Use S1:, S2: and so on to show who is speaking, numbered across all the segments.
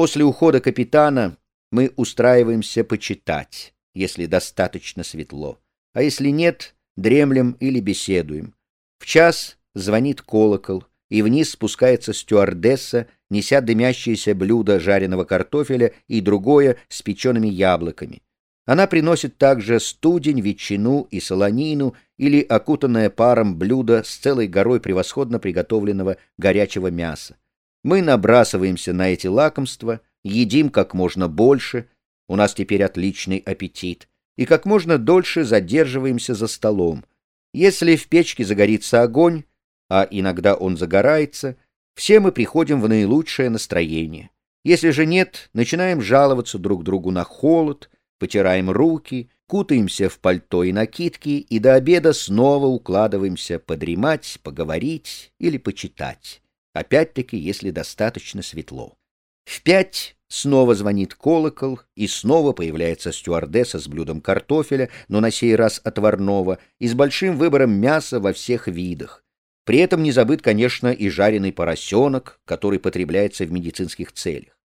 S1: После ухода капитана мы устраиваемся почитать, если достаточно светло. А если нет, дремлем или беседуем. В час звонит колокол, и вниз спускается стюардесса, неся дымящееся блюдо жареного картофеля и другое с печеными яблоками. Она приносит также студень, ветчину и солонину или окутанное паром блюдо с целой горой превосходно приготовленного горячего мяса. Мы набрасываемся на эти лакомства, едим как можно больше, у нас теперь отличный аппетит, и как можно дольше задерживаемся за столом. Если в печке загорится огонь, а иногда он загорается, все мы приходим в наилучшее настроение. Если же нет, начинаем жаловаться друг другу на холод, потираем руки, кутаемся в пальто и накидки и до обеда снова укладываемся подремать, поговорить или почитать. Опять-таки, если достаточно светло. В пять снова звонит колокол, и снова появляется стюардесса с блюдом картофеля, но на сей раз отварного, и с большим выбором мяса во всех видах. При этом не забыт, конечно, и жареный поросенок, который потребляется в медицинских целях.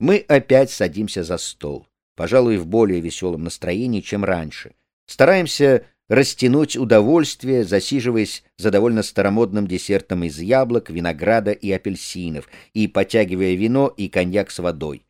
S1: Мы опять садимся за стол пожалуй, в более веселом настроении, чем раньше. Стараемся растянуть удовольствие, засиживаясь за довольно старомодным десертом из яблок, винограда и апельсинов, и потягивая вино и коньяк с водой.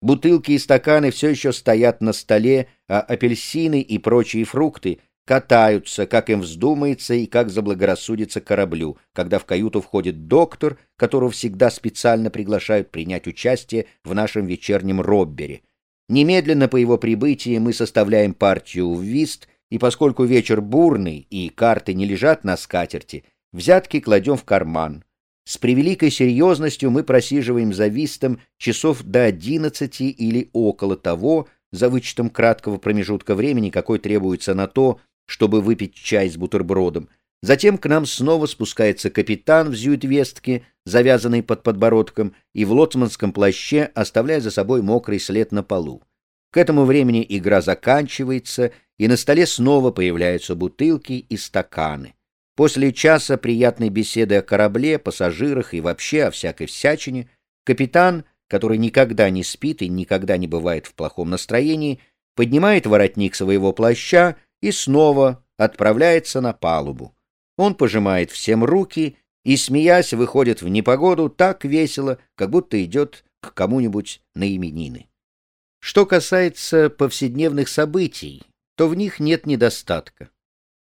S1: Бутылки и стаканы все еще стоят на столе, а апельсины и прочие фрукты катаются, как им вздумается и как заблагорассудится кораблю, когда в каюту входит доктор, которого всегда специально приглашают принять участие в нашем вечернем роббере — Немедленно по его прибытии мы составляем партию в вист, и поскольку вечер бурный и карты не лежат на скатерти, взятки кладем в карман. С превеликой серьезностью мы просиживаем за вистом часов до одиннадцати или около того, за вычетом краткого промежутка времени, какой требуется на то, чтобы выпить чай с бутербродом. Затем к нам снова спускается капитан в зюитвестке, завязанный под подбородком, и в лоцманском плаще, оставляя за собой мокрый след на полу. К этому времени игра заканчивается, и на столе снова появляются бутылки и стаканы. После часа приятной беседы о корабле, пассажирах и вообще о всякой всячине, капитан, который никогда не спит и никогда не бывает в плохом настроении, поднимает воротник своего плаща и снова отправляется на палубу. Он пожимает всем руки и, смеясь, выходит в непогоду так весело, как будто идет к кому-нибудь на именины. Что касается повседневных событий, то в них нет недостатка.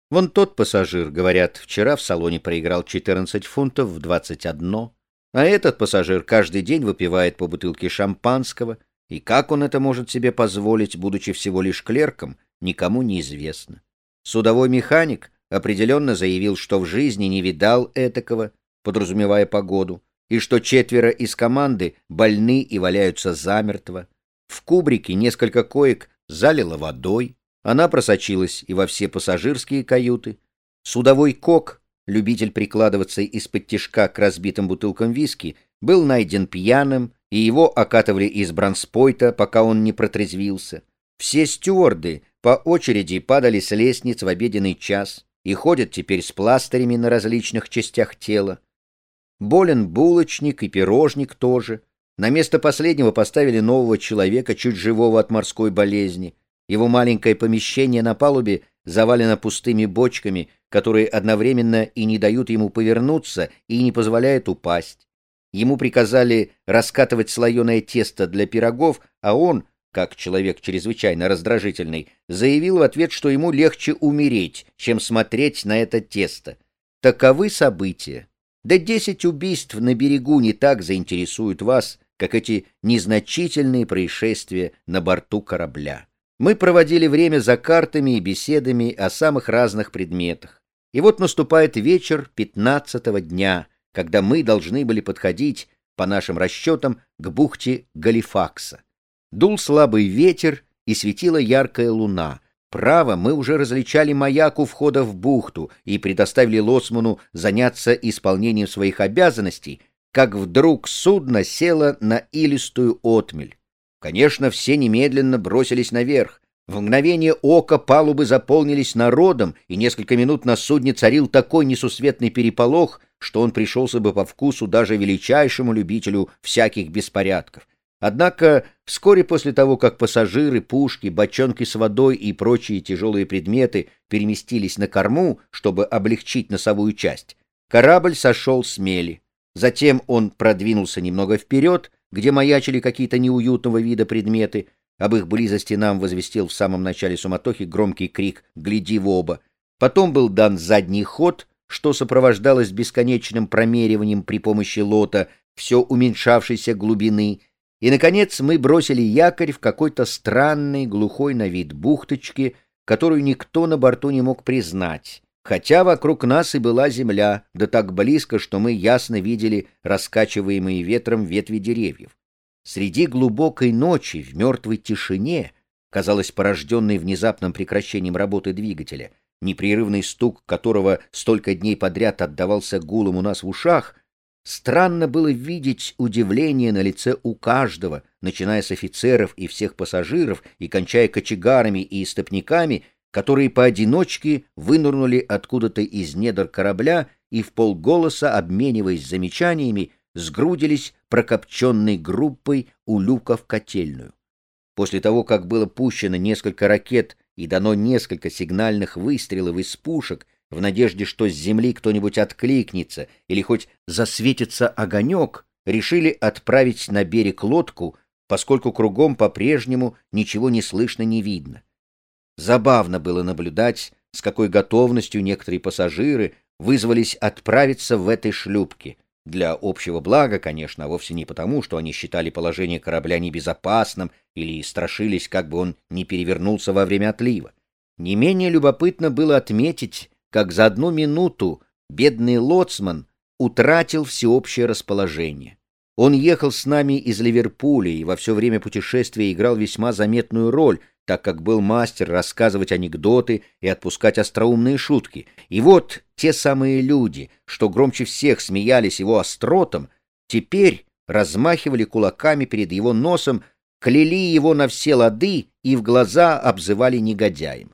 S1: Вон тот пассажир, говорят, вчера в салоне проиграл 14 фунтов в 21, а этот пассажир каждый день выпивает по бутылке шампанского, и как он это может себе позволить, будучи всего лишь клерком, никому не известно. Судовой механик определенно заявил, что в жизни не видал этакого, подразумевая погоду, и что четверо из команды больны и валяются замертво. В кубрике несколько коек залило водой, она просочилась и во все пассажирские каюты. Судовой кок, любитель прикладываться из-под тишка к разбитым бутылкам виски, был найден пьяным, и его окатывали из бронспойта, пока он не протрезвился. Все стюарды по очереди падали с лестниц в обеденный час и ходят теперь с пластырями на различных частях тела. Болен булочник и пирожник тоже. На место последнего поставили нового человека, чуть живого от морской болезни. Его маленькое помещение на палубе завалено пустыми бочками, которые одновременно и не дают ему повернуться, и не позволяют упасть. Ему приказали раскатывать слоеное тесто для пирогов, а он, как человек чрезвычайно раздражительный, заявил в ответ, что ему легче умереть, чем смотреть на это тесто. Таковы события. Да десять убийств на берегу не так заинтересуют вас, как эти незначительные происшествия на борту корабля. Мы проводили время за картами и беседами о самых разных предметах. И вот наступает вечер пятнадцатого дня, когда мы должны были подходить, по нашим расчетам, к бухте Галифакса. Дул слабый ветер и светила яркая луна. Право, мы уже различали маяк у входа в бухту и предоставили Лосману заняться исполнением своих обязанностей, как вдруг судно село на илистую отмель. Конечно, все немедленно бросились наверх. В мгновение ока палубы заполнились народом, и несколько минут на судне царил такой несусветный переполох, что он пришелся бы по вкусу даже величайшему любителю всяких беспорядков. Однако вскоре после того, как пассажиры, пушки, бочонки с водой и прочие тяжелые предметы переместились на корму, чтобы облегчить носовую часть, корабль сошел с мели. Затем он продвинулся немного вперед, где маячили какие-то неуютного вида предметы. Об их близости нам возвестил в самом начале суматохи громкий крик «Гляди в оба!». Потом был дан задний ход, что сопровождалось бесконечным промериванием при помощи лота все уменьшавшейся глубины, и, наконец, мы бросили якорь в какой-то странной, глухой на вид бухточке, которую никто на борту не мог признать, хотя вокруг нас и была земля, да так близко, что мы ясно видели раскачиваемые ветром ветви деревьев. Среди глубокой ночи, в мертвой тишине, казалось порожденной внезапным прекращением работы двигателя, непрерывный стук которого столько дней подряд отдавался гулом у нас в ушах, Странно было видеть удивление на лице у каждого, начиная с офицеров и всех пассажиров и кончая кочегарами и истопниками, которые поодиночке вынырнули откуда-то из недр корабля и в полголоса, обмениваясь замечаниями, сгрудились прокопченной группой у люка в котельную. После того, как было пущено несколько ракет и дано несколько сигнальных выстрелов из пушек, в надежде, что с земли кто-нибудь откликнется или хоть засветится огонек, решили отправить на берег лодку, поскольку кругом по-прежнему ничего не слышно, не видно. Забавно было наблюдать, с какой готовностью некоторые пассажиры вызвались отправиться в этой шлюпке. Для общего блага, конечно, а вовсе не потому, что они считали положение корабля небезопасным или страшились, как бы он не перевернулся во время отлива. Не менее любопытно было отметить, как за одну минуту бедный лоцман утратил всеобщее расположение. Он ехал с нами из Ливерпуля и во все время путешествия играл весьма заметную роль, так как был мастер рассказывать анекдоты и отпускать остроумные шутки. И вот те самые люди, что громче всех смеялись его остротом, теперь размахивали кулаками перед его носом, кляли его на все лады и в глаза обзывали негодяем.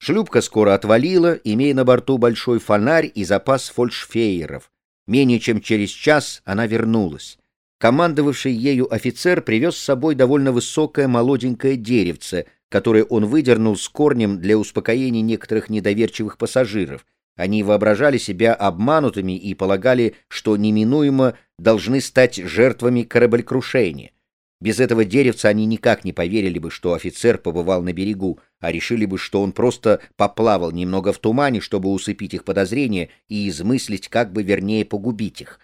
S1: Шлюпка скоро отвалила, имея на борту большой фонарь и запас фольшфейеров. Менее чем через час она вернулась. Командовавший ею офицер привез с собой довольно высокое молоденькое деревце, которое он выдернул с корнем для успокоения некоторых недоверчивых пассажиров. Они воображали себя обманутыми и полагали, что неминуемо должны стать жертвами кораблекрушения. Без этого деревца они никак не поверили бы, что офицер побывал на берегу, а решили бы, что он просто поплавал немного в тумане, чтобы усыпить их подозрения и измыслить, как бы вернее погубить их.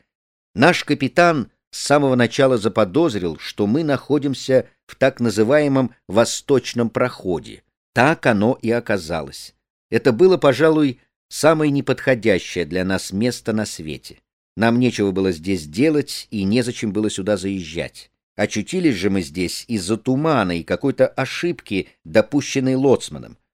S1: Наш капитан с самого начала заподозрил, что мы находимся в так называемом «восточном проходе». Так оно и оказалось. Это было, пожалуй, самое неподходящее для нас место на свете. Нам нечего было здесь делать и незачем было сюда заезжать. Очутились же мы здесь из-за тумана и какой-то ошибки, допущенной лоцманом.